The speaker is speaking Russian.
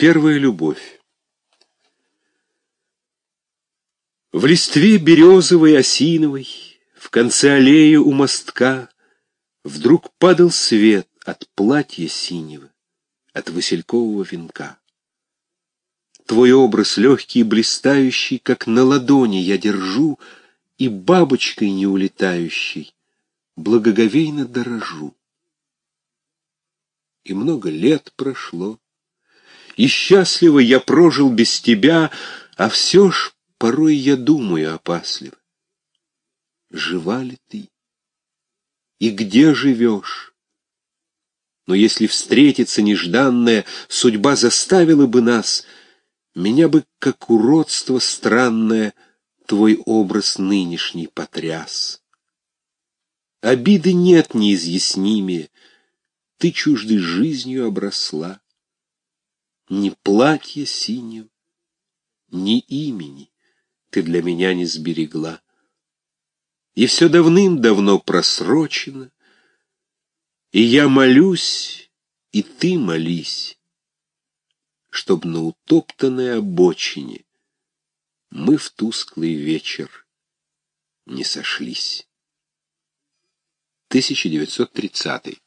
Первая любовь. В листве березовой осиновой, В конце аллеи у мостка, Вдруг падал свет от платья синего, От василькового венка. Твой образ легкий и блистающий, Как на ладони я держу, И бабочкой не улетающей Благоговейно дорожу. И много лет прошло, и счастливо я прожил без тебя, а все ж порой я думаю опасливо. Жива ли ты? И где живешь? Но если встретиться нежданная, судьба заставила бы нас, меня бы, как уродство странное, твой образ нынешний потряс. Обиды нет неизъяснимее, ты чуждой жизнью обросла ни платья синего, ни имени ты для меня не сберегла. И все давным-давно просрочено, и я молюсь, и ты молись, чтоб на утоптанной обочине мы в тусклый вечер не сошлись. 1930